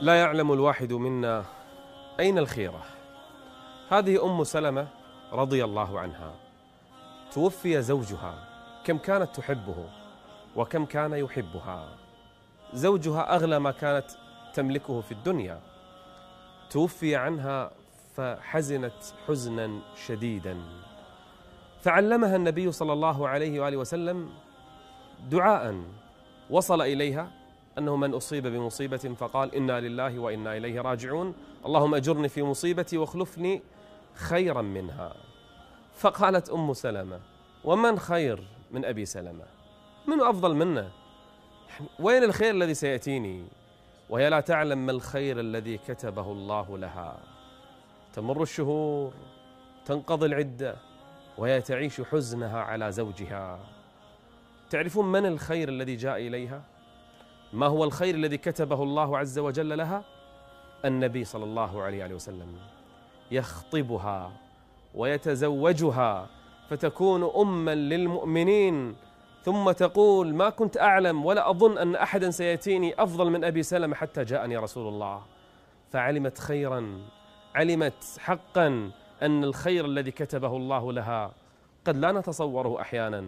لا يعلم الواحد منا أين الخيرة. هذه أم سلمة رضي الله عنها. توفي زوجها. كم كانت تحبه وكم كان يحبها. زوجها أغلى ما كانت تملكه في الدنيا. توفي عنها فحزنت حزنا شديدا. فعلمها النبي صلى الله عليه وآله وسلم دعاء. وصل إليها أنه من أصيب بمصيبة فقال إنا لله وإنا إليه راجعون. اللهم أجرني في مصيبتي واخلفني خيرا منها. فقالت أم سلمة ومن خير من أبي سلمة؟ من أفضل منه؟ وين الخير الذي سيأتيني؟ وهي لا تعلم ما الخير الذي كتبه الله لها. تمر الشهور تنقضي العدة وهي تعيش حزنها على زوجها. تعرفون من الخير الذي جاء إليها؟ ما هو الخير الذي كتبه الله عز وجل لها? النبي صلى الله عليه وسلم. يخطبها ويتزوجها فتكون أما للمؤمنين ثم تقول ما كنت أعلم ولا أظن أن أحدا سيأتيني أفضل من أبي سلمة حتى جاءني رسول الله. فعلمت خيرا علمت حقا أن الخير الذي كتبه الله لها قد لا نتصوره أحيانا.